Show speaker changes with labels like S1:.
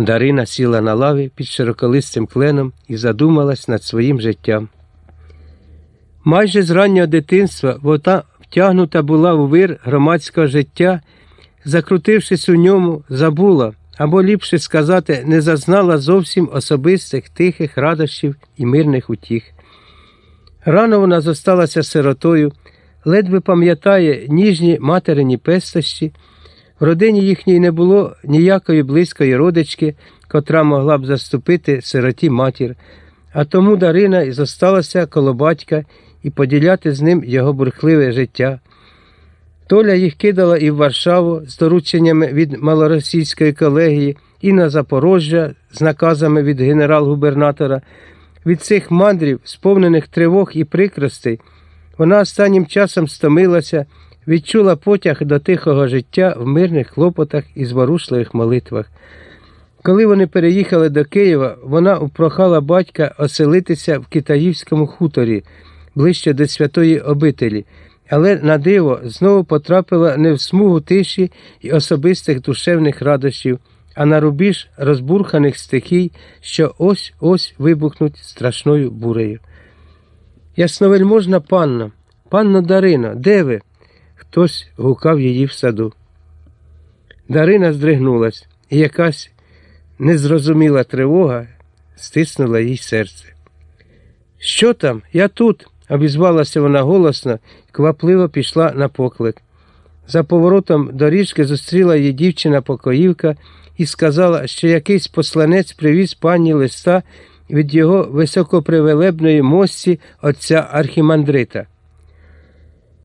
S1: Дарина сіла на лаві під широколистим кленом і задумалась над своїм життям. Майже з раннього дитинства вона втягнута була у вир громадського життя, закрутившись у ньому, забула, або ліпше сказати, не зазнала зовсім особистих тихих радощів і мирних утіх. Рано вона зосталася сиротою, ледве пам'ятає ніжні материні пестощі. В родині їхній не було ніякої близької родички, котра могла б заступити сироті матір, а тому Дарина і зосталася коло батька і поділяти з ним його бурхливе життя. Толя їх кидала і в Варшаву з дорученнями від малоросійської колегії, і на Запорожжя з наказами від генерал-губернатора. Від цих мандрів, сповнених тривог і прикростей, вона останнім часом стомилася, відчула потяг до тихого життя в мирних хлопотах і зворушливих молитвах. Коли вони переїхали до Києва, вона упрохала батька оселитися в Китаївському хуторі ближче до святої обителі, але на диво знову потрапила не в смугу тиші і особистих душевних радощів, а на рубіж розбурханих стихій, що ось ось вибухнуть страшною бурею. Ясновельможна панна, панно Дарино, де ви? Хтось гукав її в саду. Дарина здригнулась, і якась незрозуміла тривога стиснула їй серце. Що там? Я тут, обізвалася вона голосно квапливо пішла на поклик. За поворотом доріжки зустріла її дівчина-покоївка і сказала, що якийсь посланець привіз пані листа від його високопривелебної мості отця архімандрита.